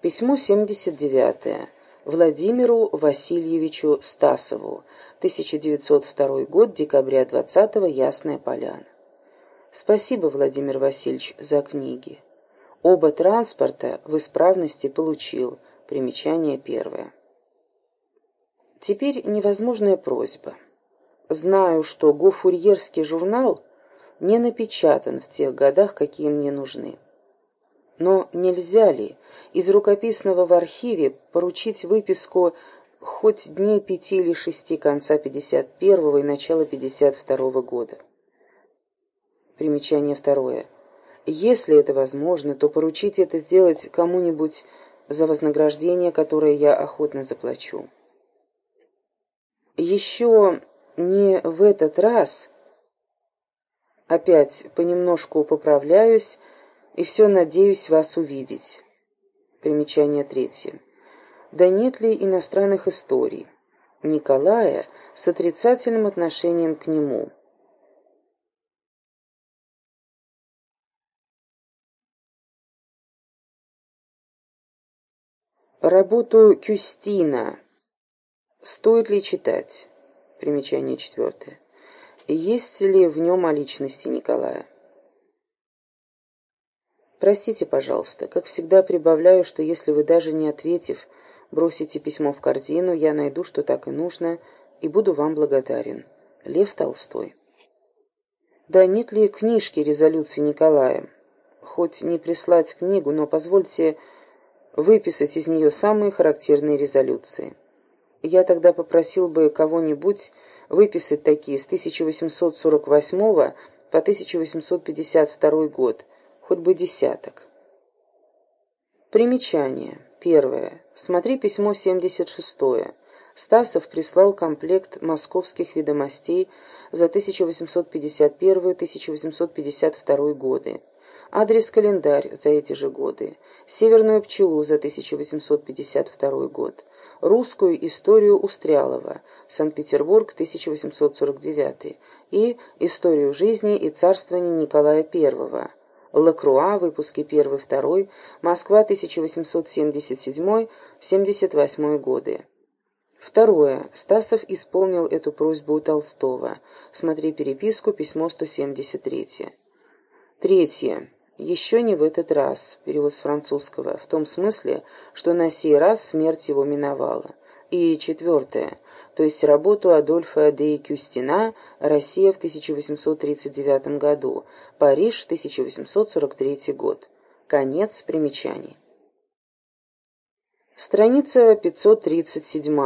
Письмо 79. Владимиру Васильевичу Стасову. 1902 год, декабря 20 -го, Ясная Поляна. Спасибо, Владимир Васильевич, за книги. Оба транспорта в исправности получил. Примечание первое. Теперь невозможная просьба. Знаю, что гофурьерский журнал не напечатан в тех годах, какие мне нужны. Но нельзя ли из рукописного в архиве поручить выписку хоть дней пяти или шести конца 51-го и начала 52-го года? Примечание второе. Если это возможно, то поручите это сделать кому-нибудь за вознаграждение, которое я охотно заплачу. Еще не в этот раз, опять понемножку поправляюсь, и все надеюсь вас увидеть. Примечание третье. Да нет ли иностранных историй? Николая с отрицательным отношением к нему. Работу Кюстина. Стоит ли читать? Примечание четвертое. Есть ли в нем о личности Николая? Простите, пожалуйста, как всегда прибавляю, что если вы даже не ответив, бросите письмо в корзину, я найду, что так и нужно, и буду вам благодарен. Лев Толстой. Да нет ли книжки резолюции Николая? Хоть не прислать книгу, но позвольте выписать из нее самые характерные резолюции. Я тогда попросил бы кого-нибудь выписать такие с 1848 по 1852 год, хоть бы десяток. Примечание. Первое. Смотри письмо 76. Стасов прислал комплект московских ведомостей за 1851-1852 годы. Адрес-календарь за эти же годы. Северную пчелу за 1852 год. Русскую историю Устрялова. Санкт-Петербург, 1849. И Историю жизни и царствования Николая I. Лакруа, выпуски 1-2, Москва, 1877-78 годы. Второе. Стасов исполнил эту просьбу у Толстого. Смотри переписку, письмо 173. Третье. Еще не в этот раз. Перевод с французского. В том смысле, что на сей раз смерть его миновала. И четвертое то есть работу Адольфа де Кюстина «Россия в 1839 году», Париж, 1843 год. Конец примечаний. Страница 537.